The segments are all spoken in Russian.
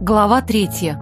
Глава третья.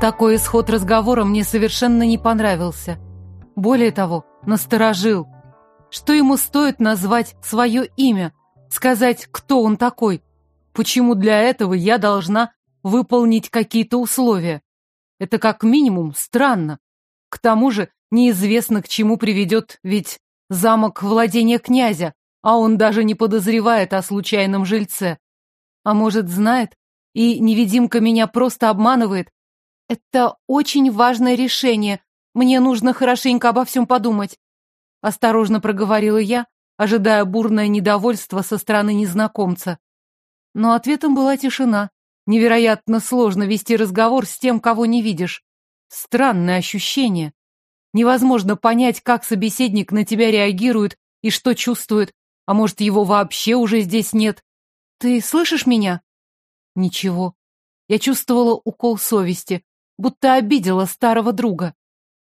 Такой исход разговора мне совершенно не понравился. Более того, насторожил. Что ему стоит назвать свое имя, сказать, кто он такой? Почему для этого я должна выполнить какие-то условия? Это как минимум странно. К тому же неизвестно, к чему приведет ведь замок владения князя, а он даже не подозревает о случайном жильце. А может, знает? И невидимка меня просто обманывает? Это очень важное решение. Мне нужно хорошенько обо всем подумать. Осторожно проговорила я, ожидая бурное недовольство со стороны незнакомца. Но ответом была тишина. Невероятно сложно вести разговор с тем, кого не видишь. Странное ощущение. Невозможно понять, как собеседник на тебя реагирует и что чувствует, а может, его вообще уже здесь нет. «Ты слышишь меня?» Ничего. Я чувствовала укол совести, будто обидела старого друга.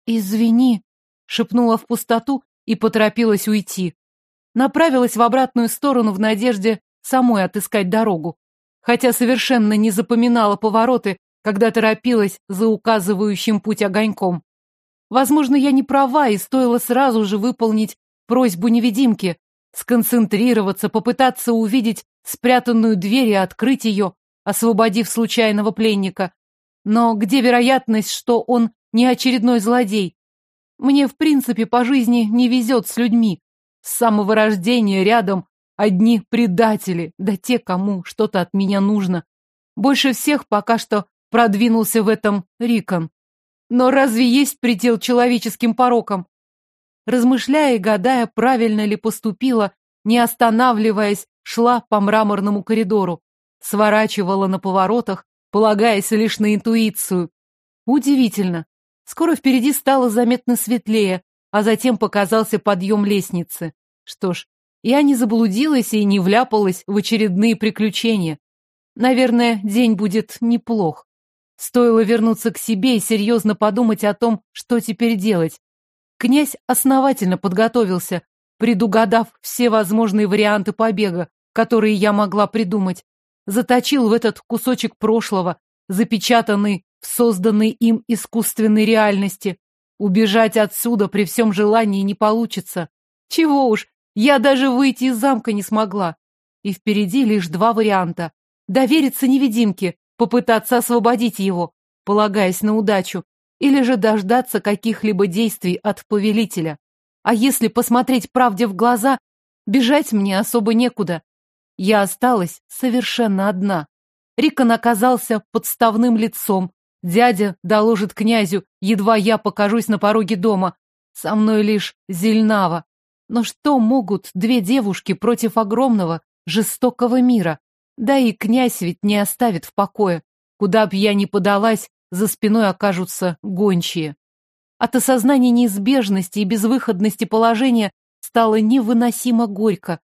«Извини», — шепнула в пустоту и поторопилась уйти. Направилась в обратную сторону в надежде самой отыскать дорогу, хотя совершенно не запоминала повороты, когда торопилась за указывающим путь огоньком. Возможно, я не права, и стоило сразу же выполнить просьбу невидимки, сконцентрироваться, попытаться увидеть спрятанную дверь и открыть ее, освободив случайного пленника. Но где вероятность, что он не очередной злодей? Мне, в принципе, по жизни не везет с людьми. С самого рождения рядом одни предатели, да те, кому что-то от меня нужно. Больше всех пока что продвинулся в этом Рикон. Но разве есть предел человеческим порокам? Размышляя и гадая, правильно ли поступила, не останавливаясь, шла по мраморному коридору, сворачивала на поворотах, полагаясь лишь на интуицию. Удивительно. Скоро впереди стало заметно светлее, а затем показался подъем лестницы. Что ж, я не заблудилась и не вляпалась в очередные приключения. Наверное, день будет неплох. Стоило вернуться к себе и серьезно подумать о том, что теперь делать. Князь основательно подготовился, предугадав все возможные варианты побега, которые я могла придумать. Заточил в этот кусочек прошлого, запечатанный в созданной им искусственной реальности. Убежать отсюда при всем желании не получится. Чего уж, я даже выйти из замка не смогла. И впереди лишь два варианта. Довериться невидимке, попытаться освободить его, полагаясь на удачу, или же дождаться каких-либо действий от повелителя. А если посмотреть правде в глаза, бежать мне особо некуда. Я осталась совершенно одна. Рикон оказался подставным лицом. Дядя доложит князю, едва я покажусь на пороге дома. Со мной лишь Зельнава. Но что могут две девушки против огромного, жестокого мира? Да и князь ведь не оставит в покое. Куда б я ни подалась, за спиной окажутся гончие. От осознания неизбежности и безвыходности положения стало невыносимо горько.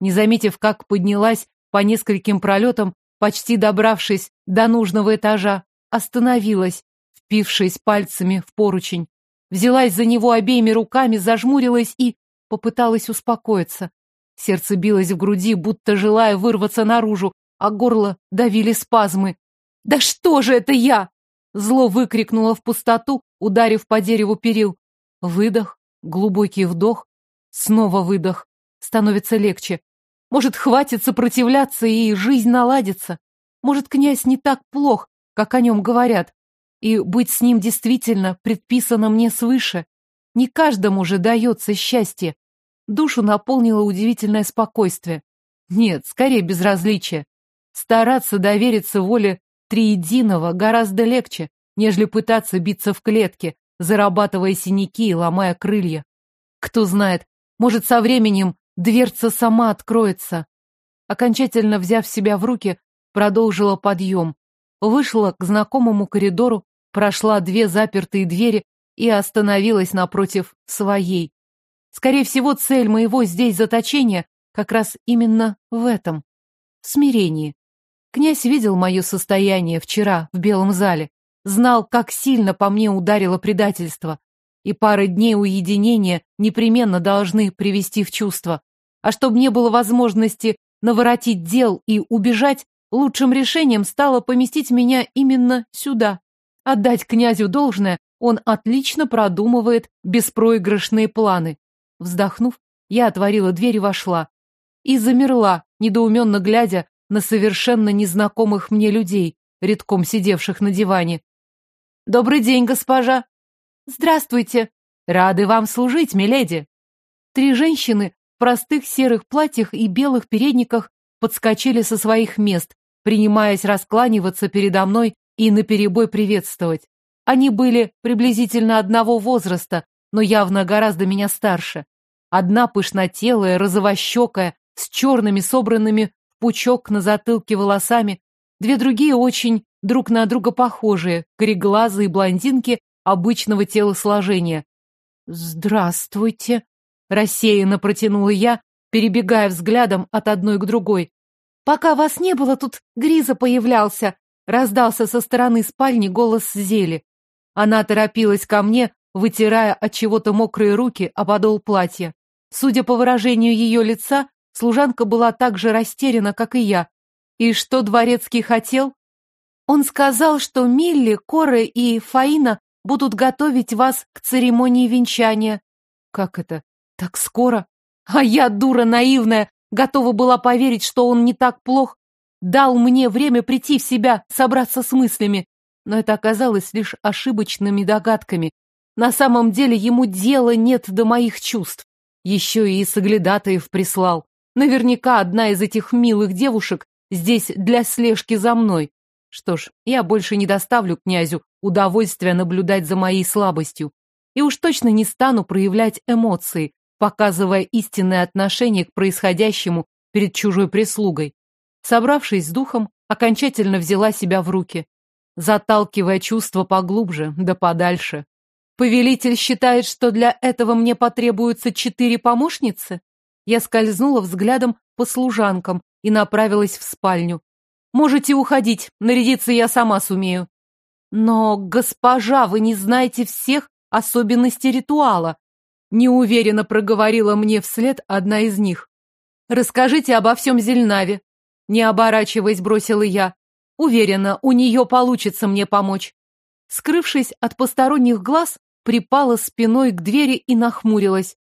Не заметив, как поднялась по нескольким пролетам, почти добравшись до нужного этажа, остановилась, впившись пальцами в поручень. Взялась за него обеими руками, зажмурилась и попыталась успокоиться. Сердце билось в груди, будто желая вырваться наружу, а горло давили спазмы. «Да что же это я?» Зло выкрикнуло в пустоту, ударив по дереву перил. Выдох, глубокий вдох, снова выдох. Становится легче. Может, хватит сопротивляться, и жизнь наладится. Может, князь не так плох, как о нем говорят. И быть с ним действительно предписано мне свыше. Не каждому же дается счастье. Душу наполнило удивительное спокойствие. Нет, скорее безразличие. Стараться довериться воле Триединого гораздо легче, нежели пытаться биться в клетке, зарабатывая синяки и ломая крылья. Кто знает, может, со временем дверца сама откроется. Окончательно взяв себя в руки, продолжила подъем. Вышла к знакомому коридору, прошла две запертые двери и остановилась напротив своей. Скорее всего, цель моего здесь заточения как раз именно в этом. Смирении. Князь видел мое состояние вчера в Белом зале, знал, как сильно по мне ударило предательство, и пары дней уединения непременно должны привести в чувство. А чтобы не было возможности наворотить дел и убежать, лучшим решением стало поместить меня именно сюда. Отдать князю должное, он отлично продумывает беспроигрышные планы. Вздохнув, я отворила дверь и вошла. И замерла, недоуменно глядя на совершенно незнакомых мне людей, редком сидевших на диване. «Добрый день, госпожа!» «Здравствуйте!» «Рады вам служить, миледи!» Три женщины в простых серых платьях и белых передниках подскочили со своих мест, принимаясь раскланиваться передо мной и наперебой приветствовать. Они были приблизительно одного возраста, но явно гораздо меня старше. Одна пышнотелая, розовощекая, с черными собранными в пучок на затылке волосами, две другие очень друг на друга похожие, кореглазые блондинки обычного телосложения. «Здравствуйте!» — рассеянно протянула я, перебегая взглядом от одной к другой. «Пока вас не было, тут Гриза появлялся», — раздался со стороны спальни голос Зели. Она торопилась ко мне, вытирая от чего-то мокрые руки о подол платья. Судя по выражению ее лица, служанка была так же растеряна, как и я. И что дворецкий хотел? Он сказал, что Милли, Коры и Фаина будут готовить вас к церемонии венчания. Как это? Так скоро? А я, дура наивная, готова была поверить, что он не так плох. Дал мне время прийти в себя, собраться с мыслями. Но это оказалось лишь ошибочными догадками. На самом деле ему дела нет до моих чувств. Еще и соглядатаев прислал. Наверняка одна из этих милых девушек здесь для слежки за мной. Что ж, я больше не доставлю князю удовольствия наблюдать за моей слабостью. И уж точно не стану проявлять эмоции, показывая истинное отношение к происходящему перед чужой прислугой. Собравшись с духом, окончательно взяла себя в руки, заталкивая чувства поглубже, да подальше. Повелитель считает, что для этого мне потребуются четыре помощницы? Я скользнула взглядом по служанкам и направилась в спальню. Можете уходить, нарядиться я сама сумею. Но, госпожа, вы не знаете всех особенностей ритуала. Неуверенно проговорила мне вслед одна из них. Расскажите обо всем Зельнаве. Не оборачиваясь, бросила я. Уверена, у нее получится мне помочь. Скрывшись от посторонних глаз, припала спиной к двери и нахмурилась.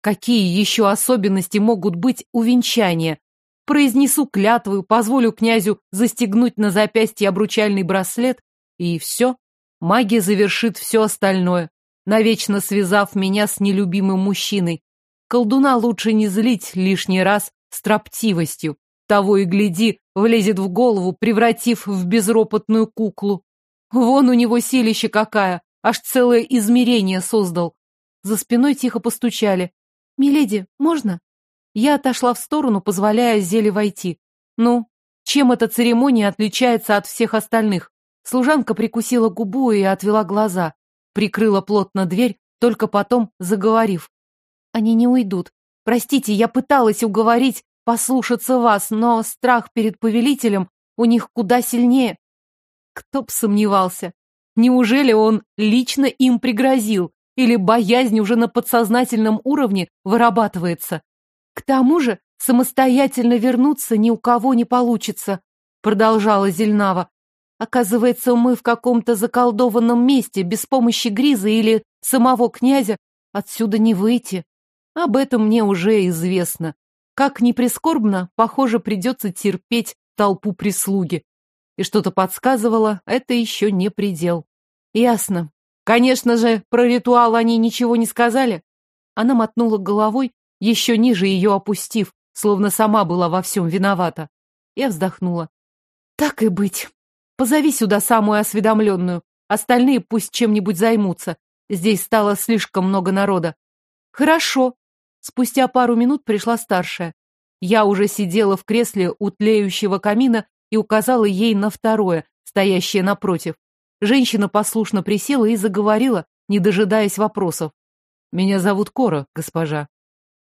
Какие еще особенности могут быть у венчания? Произнесу клятву, позволю князю застегнуть на запястье обручальный браслет, и все. Магия завершит все остальное, навечно связав меня с нелюбимым мужчиной. Колдуна лучше не злить лишний раз строптивостью. Того и гляди, влезет в голову, превратив в безропотную куклу. Вон у него силище какая, аж целое измерение создал. За спиной тихо постучали. «Миледи, можно?» Я отошла в сторону, позволяя Зеле войти. Ну, чем эта церемония отличается от всех остальных? Служанка прикусила губу и отвела глаза. Прикрыла плотно дверь, только потом заговорив. Они не уйдут. Простите, я пыталась уговорить послушаться вас, но страх перед повелителем у них куда сильнее. Кто б сомневался. Неужели он лично им пригрозил? Или боязнь уже на подсознательном уровне вырабатывается? К тому же самостоятельно вернуться ни у кого не получится, продолжала Зельнава. Оказывается, мы в каком-то заколдованном месте, без помощи Гриза или самого князя, отсюда не выйти. Об этом мне уже известно. Как ни прискорбно, похоже, придется терпеть толпу прислуги. И что-то подсказывало, это еще не предел. Ясно. Конечно же, про ритуал они ничего не сказали. Она мотнула головой, еще ниже ее опустив, словно сама была во всем виновата. Я вздохнула. Так и быть. Позови сюда самую осведомленную. Остальные пусть чем-нибудь займутся. Здесь стало слишком много народа. Хорошо. Спустя пару минут пришла старшая. Я уже сидела в кресле у тлеющего камина и указала ей на второе, стоящее напротив. Женщина послушно присела и заговорила, не дожидаясь вопросов. «Меня зовут Кора, госпожа.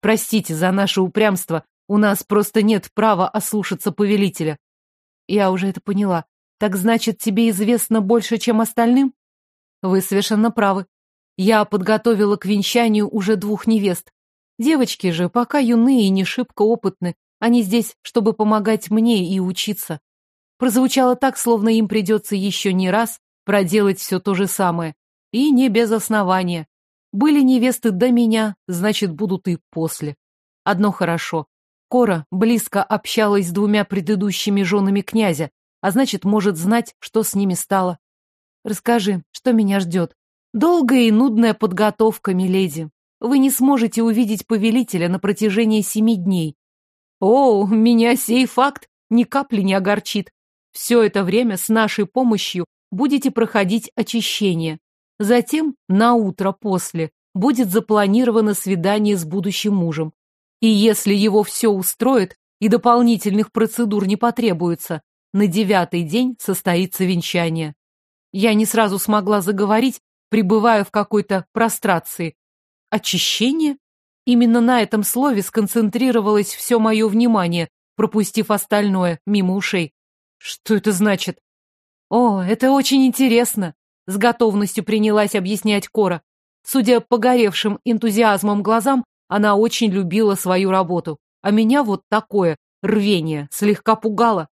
Простите за наше упрямство, у нас просто нет права ослушаться повелителя. Я уже это поняла. Так значит, тебе известно больше, чем остальным? Вы совершенно правы. Я подготовила к венчанию уже двух невест. Девочки же пока юные и не шибко опытны. Они здесь, чтобы помогать мне и учиться. прозвучало так, словно им придется еще не раз проделать все то же самое. И не без основания. Были невесты до меня, значит, будут и после. Одно хорошо. Кора близко общалась с двумя предыдущими женами князя, а значит, может знать, что с ними стало. Расскажи, что меня ждет. Долгая и нудная подготовка, миледи. Вы не сможете увидеть повелителя на протяжении семи дней. О, меня сей факт ни капли не огорчит. Все это время с нашей помощью будете проходить очищение. Затем, на утро после, будет запланировано свидание с будущим мужем. И если его все устроит и дополнительных процедур не потребуется, на девятый день состоится венчание. Я не сразу смогла заговорить, пребывая в какой-то прострации. Очищение? Именно на этом слове сконцентрировалось все мое внимание, пропустив остальное мимо ушей. Что это значит? О, это очень интересно. С готовностью принялась объяснять Кора. Судя по горевшим энтузиазмом глазам, она очень любила свою работу, а меня вот такое рвение слегка пугало.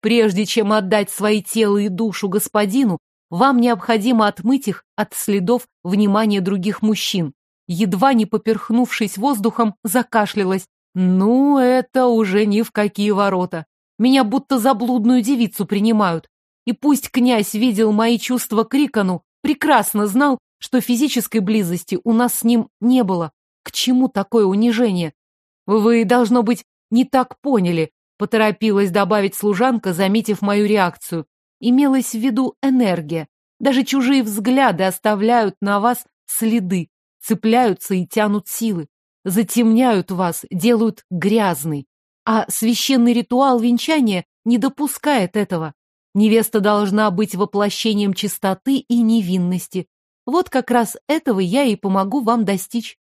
Прежде чем отдать свои тело и душу господину, вам необходимо отмыть их от следов внимания других мужчин. Едва не поперхнувшись воздухом, закашлялась. Ну, это уже ни в какие ворота. Меня будто заблудную девицу принимают. И пусть князь видел мои чувства к Рикону, прекрасно знал, что физической близости у нас с ним не было. К чему такое унижение? Вы, должно быть, не так поняли, поторопилась добавить служанка, заметив мою реакцию. Имелась в виду энергия. Даже чужие взгляды оставляют на вас следы, цепляются и тянут силы, затемняют вас, делают грязной. А священный ритуал венчания не допускает этого. Невеста должна быть воплощением чистоты и невинности. Вот как раз этого я и помогу вам достичь.